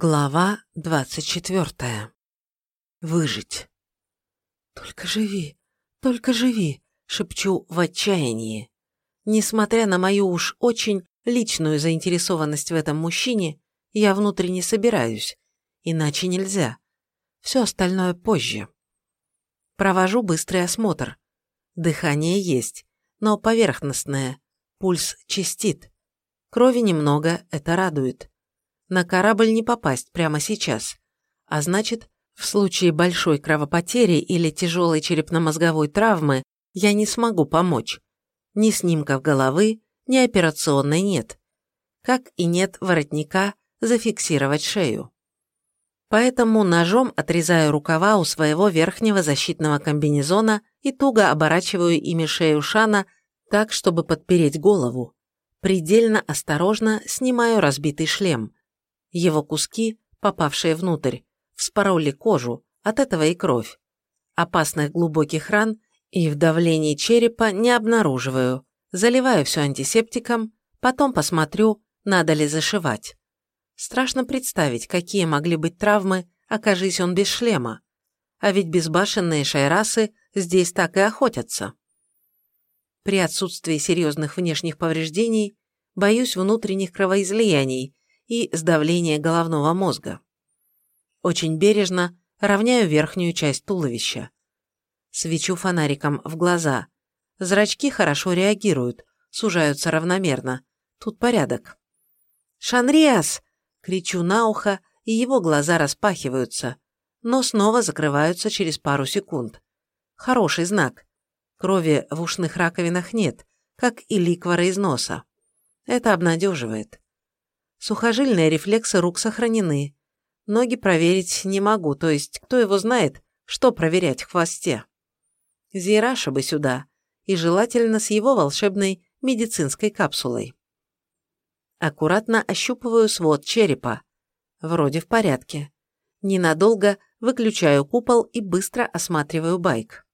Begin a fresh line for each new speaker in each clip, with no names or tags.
Глава двадцать четвертая. Выжить. «Только живи, только живи», — шепчу в отчаянии. Несмотря на мою уж очень личную заинтересованность в этом мужчине, я внутренне собираюсь, иначе нельзя. Все остальное позже. Провожу быстрый осмотр. Дыхание есть, но поверхностное, пульс чистит. Крови немного, это радует. На корабль не попасть прямо сейчас. А значит, в случае большой кровопотери или тяжелой черепно-мозговой травмы я не смогу помочь. Ни снимков головы, ни операционной нет. Как и нет воротника зафиксировать шею. Поэтому ножом отрезаю рукава у своего верхнего защитного комбинезона и туго оборачиваю ими шею Шана так, чтобы подпереть голову. Предельно осторожно снимаю разбитый шлем. Его куски, попавшие внутрь, вспороли кожу, от этого и кровь. Опасных глубоких ран и в давлении черепа не обнаруживаю. Заливаю все антисептиком, потом посмотрю, надо ли зашивать. Страшно представить, какие могли быть травмы, окажись он без шлема. А ведь безбашенные шайрасы здесь так и охотятся. При отсутствии серьезных внешних повреждений боюсь внутренних кровоизлияний и сдавление головного мозга. Очень бережно равняю верхнюю часть туловища. Свечу фонариком в глаза. Зрачки хорошо реагируют, сужаются равномерно. Тут порядок. «Шанриас!» – кричу на ухо, и его глаза распахиваются, но снова закрываются через пару секунд. Хороший знак. Крови в ушных раковинах нет, как и ликвора из носа. Это обнадеживает. Сухожильные рефлексы рук сохранены. Ноги проверить не могу, то есть кто его знает, что проверять в хвосте. Зираша бы сюда, и желательно с его волшебной медицинской капсулой. Аккуратно ощупываю свод черепа. Вроде в порядке. Ненадолго выключаю купол и быстро осматриваю байк.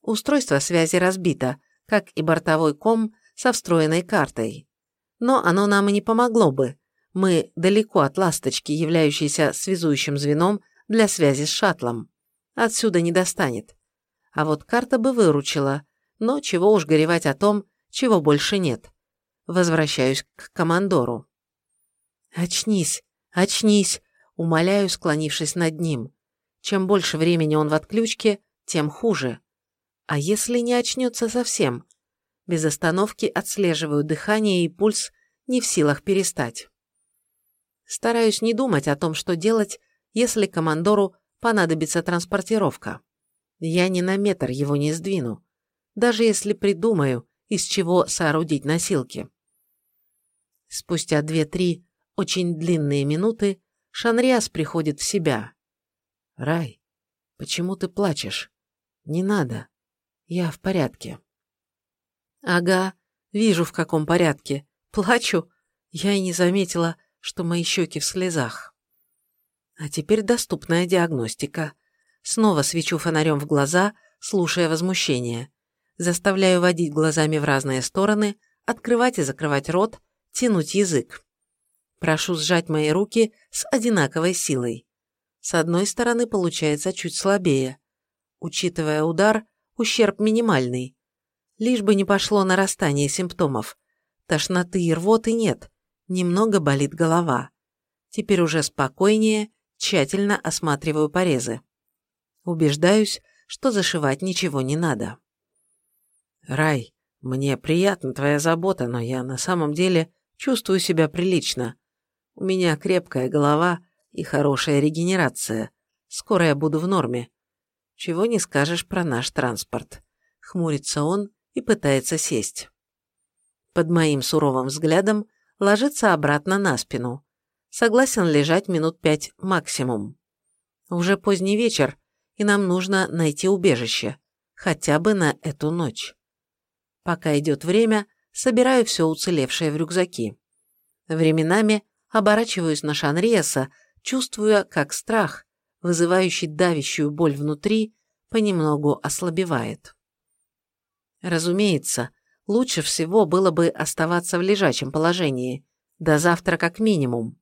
Устройство связи разбито, как и бортовой ком со встроенной картой но оно нам и не помогло бы. Мы далеко от «Ласточки», являющейся связующим звеном для связи с шаттлом. Отсюда не достанет. А вот карта бы выручила, но чего уж горевать о том, чего больше нет. Возвращаюсь к командору. «Очнись, очнись!» – умоляю, склонившись над ним. Чем больше времени он в отключке, тем хуже. А если не очнется совсем? Без остановки отслеживаю дыхание и пульс, не в силах перестать. Стараюсь не думать о том, что делать, если командору понадобится транспортировка. Я ни на метр его не сдвину, даже если придумаю, из чего соорудить носилки. Спустя две-три очень длинные минуты Шанриас приходит в себя. «Рай, почему ты плачешь? Не надо. Я в порядке». Ага, вижу, в каком порядке. Плачу. Я и не заметила, что мои щеки в слезах. А теперь доступная диагностика. Снова свечу фонарем в глаза, слушая возмущение. Заставляю водить глазами в разные стороны, открывать и закрывать рот, тянуть язык. Прошу сжать мои руки с одинаковой силой. С одной стороны получается чуть слабее. Учитывая удар, ущерб минимальный лишь бы не пошло нарастание симптомов. Тошноты и рвоты нет, немного болит голова. Теперь уже спокойнее, тщательно осматриваю порезы. Убеждаюсь, что зашивать ничего не надо. «Рай, мне приятна твоя забота, но я на самом деле чувствую себя прилично. У меня крепкая голова и хорошая регенерация. Скоро я буду в норме. Чего не скажешь про наш транспорт». Хмурится он и пытается сесть. Под моим суровым взглядом ложится обратно на спину. Согласен лежать минут пять максимум. Уже поздний вечер, и нам нужно найти убежище. Хотя бы на эту ночь. Пока идет время, собираю все уцелевшее в рюкзаки. Временами оборачиваюсь на Шанриеса, чувствуя, как страх, вызывающий давящую боль внутри, понемногу ослабевает. Разумеется, лучше всего было бы оставаться в лежачем положении, до завтра как минимум.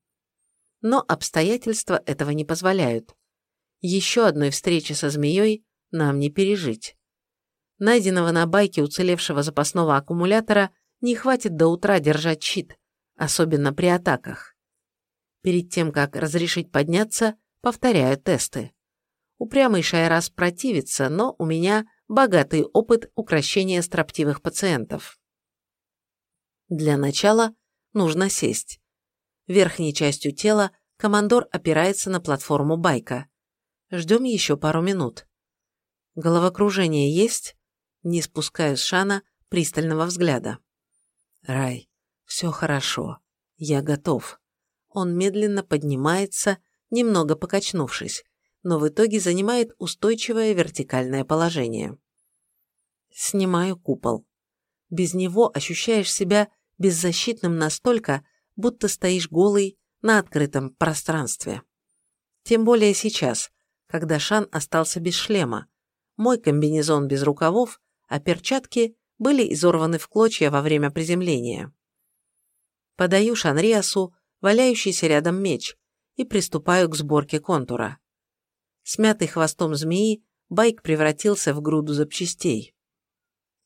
но обстоятельства этого не позволяют. Еще одной встречи со змеей нам не пережить. Найденного на байке уцелевшего запасного аккумулятора не хватит до утра держать щит, особенно при атаках. Перед тем, как разрешить подняться, повторяю тесты. Упрямый Шайрас противится, но у меня богатый опыт укрощения строптивых пациентов. Для начала нужно сесть. Верхней частью тела командор опирается на платформу байка. Ждем еще пару минут. Головокружение есть? Не спускаю с Шана пристального взгляда. Рай, все хорошо. Я готов. Он медленно поднимается, немного покачнувшись но в итоге занимает устойчивое вертикальное положение. Снимаю купол. Без него ощущаешь себя беззащитным настолько, будто стоишь голый на открытом пространстве. Тем более сейчас, когда Шан остался без шлема. Мой комбинезон без рукавов, а перчатки были изорваны в клочья во время приземления. Подаю Шанриасу валяющийся рядом меч и приступаю к сборке контура. Смятый хвостом змеи, байк превратился в груду запчастей.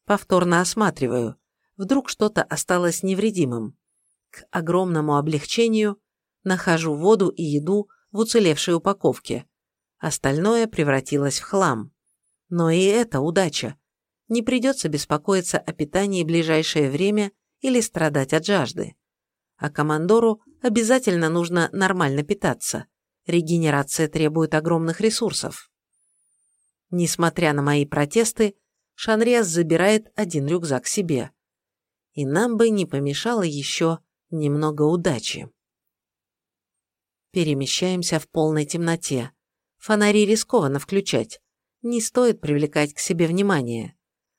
Повторно осматриваю. Вдруг что-то осталось невредимым. К огромному облегчению нахожу воду и еду в уцелевшей упаковке. Остальное превратилось в хлам. Но и это удача. Не придется беспокоиться о питании в ближайшее время или страдать от жажды. А командору обязательно нужно нормально питаться. Регенерация требует огромных ресурсов. Несмотря на мои протесты, Шанриас забирает один рюкзак себе. И нам бы не помешало еще немного удачи. Перемещаемся в полной темноте. Фонари рискованно включать. Не стоит привлекать к себе внимание.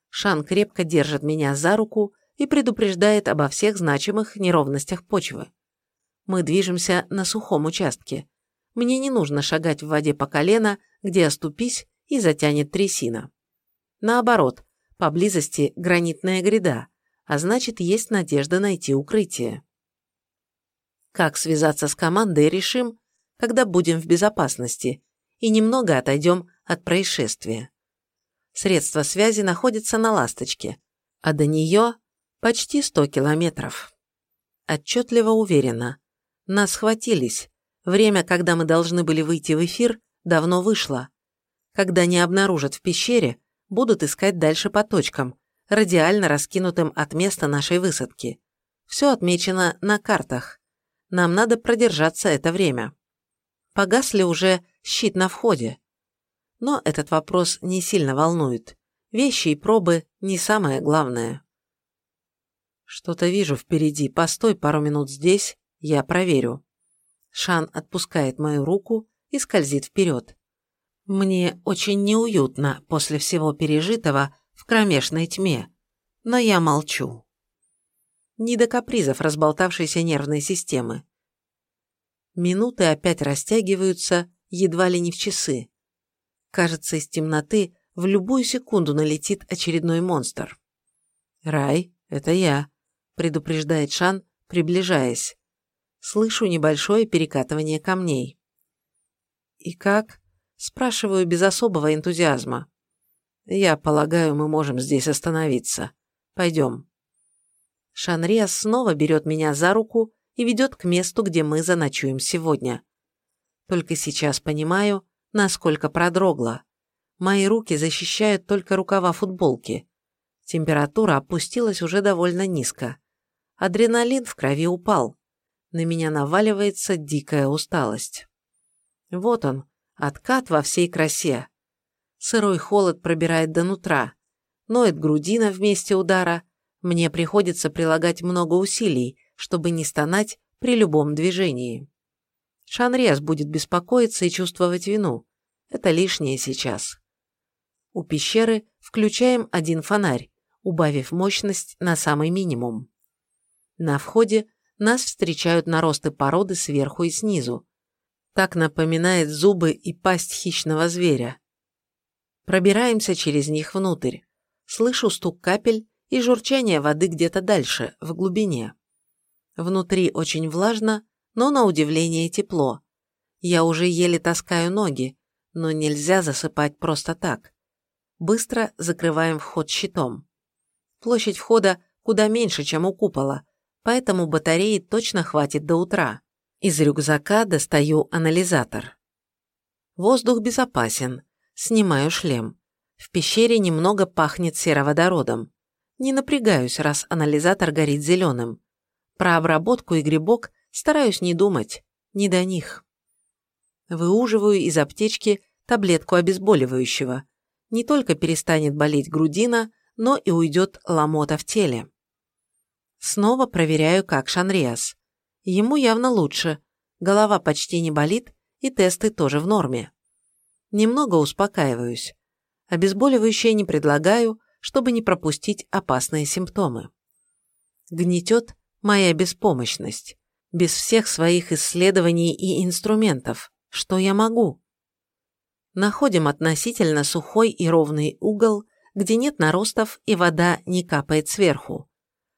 Шан крепко держит меня за руку и предупреждает обо всех значимых неровностях почвы. Мы движемся на сухом участке. Мне не нужно шагать в воде по колено, где оступись и затянет трясина. Наоборот, поблизости гранитная гряда, а значит, есть надежда найти укрытие. Как связаться с командой, решим, когда будем в безопасности и немного отойдем от происшествия. Средство связи находится на «Ласточке», а до нее почти 100 километров. Отчетливо уверена. Нас схватились, Время, когда мы должны были выйти в эфир, давно вышло. Когда не обнаружат в пещере, будут искать дальше по точкам, радиально раскинутым от места нашей высадки. Все отмечено на картах. Нам надо продержаться это время. Погас ли уже щит на входе? Но этот вопрос не сильно волнует. Вещи и пробы не самое главное. Что-то вижу впереди. Постой пару минут здесь, я проверю. Шан отпускает мою руку и скользит вперед. Мне очень неуютно после всего пережитого в кромешной тьме, но я молчу. Не до капризов разболтавшейся нервной системы. Минуты опять растягиваются, едва ли не в часы. Кажется, из темноты в любую секунду налетит очередной монстр. «Рай, это я», — предупреждает Шан, приближаясь слышу небольшое перекатывание камней. «И как?» – спрашиваю без особого энтузиазма. «Я полагаю, мы можем здесь остановиться. Пойдем». Шанриас снова берет меня за руку и ведет к месту, где мы заночуем сегодня. Только сейчас понимаю, насколько продрогла. Мои руки защищают только рукава футболки. Температура опустилась уже довольно низко. Адреналин в крови упал на меня наваливается дикая усталость. Вот он, откат во всей красе. Сырой холод пробирает до нутра, ноет грудина в месте удара, мне приходится прилагать много усилий, чтобы не стонать при любом движении. Шанрез будет беспокоиться и чувствовать вину. Это лишнее сейчас. У пещеры включаем один фонарь, убавив мощность на самый минимум. На входе нас встречают наросты породы сверху и снизу. Так напоминает зубы и пасть хищного зверя. Пробираемся через них внутрь. Слышу стук капель и журчание воды где-то дальше, в глубине. Внутри очень влажно, но на удивление тепло. Я уже еле таскаю ноги, но нельзя засыпать просто так. Быстро закрываем вход щитом. Площадь входа куда меньше, чем у купола, поэтому батареи точно хватит до утра. Из рюкзака достаю анализатор. Воздух безопасен. Снимаю шлем. В пещере немного пахнет сероводородом. Не напрягаюсь, раз анализатор горит зеленым. Про обработку и грибок стараюсь не думать, не до них. Выуживаю из аптечки таблетку обезболивающего. Не только перестанет болеть грудина, но и уйдет ломота в теле. Снова проверяю, как Шанриас. Ему явно лучше, голова почти не болит, и тесты тоже в норме. Немного успокаиваюсь. Обезболивающее не предлагаю, чтобы не пропустить опасные симптомы. Гнетет моя беспомощность. Без всех своих исследований и инструментов. Что я могу? Находим относительно сухой и ровный угол, где нет наростов и вода не капает сверху.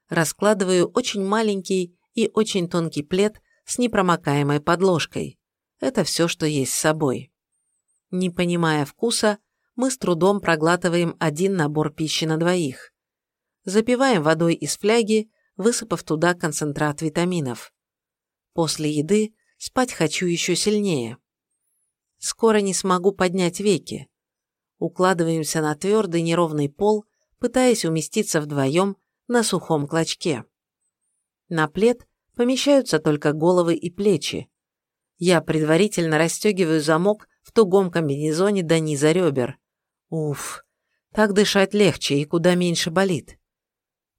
Раскладываю очень маленький и очень тонкий плед с непромокаемой подложкой. Это все, что есть с собой. Не понимая вкуса, мы с трудом проглатываем один набор пищи на двоих. Запиваем водой из фляги, высыпав туда концентрат витаминов. После еды спать хочу еще сильнее. Скоро не смогу поднять веки. Укладываемся на твердый неровный пол, пытаясь уместиться вдвоем на сухом клочке. На плед помещаются только головы и плечи. Я предварительно расстегиваю замок в тугом комбинезоне до низа ребер. Уф, так дышать легче и куда меньше болит.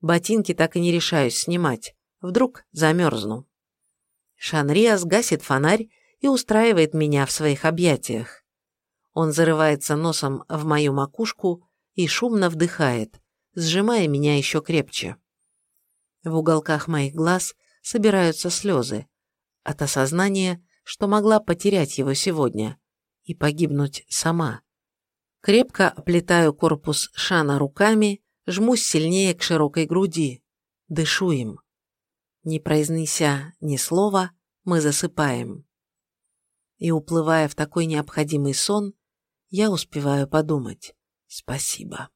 Ботинки так и не решаюсь снимать. Вдруг замерзну. Шанриас гасит фонарь и устраивает меня в своих объятиях. Он зарывается носом в мою макушку и шумно вдыхает, сжимая меня еще крепче. В уголках моих глаз собираются слезы от осознания, что могла потерять его сегодня и погибнуть сама. Крепко оплетаю корпус Шана руками, жмусь сильнее к широкой груди, дышу им. Не произнеся ни слова, мы засыпаем. И уплывая в такой необходимый сон, я успеваю подумать «Спасибо».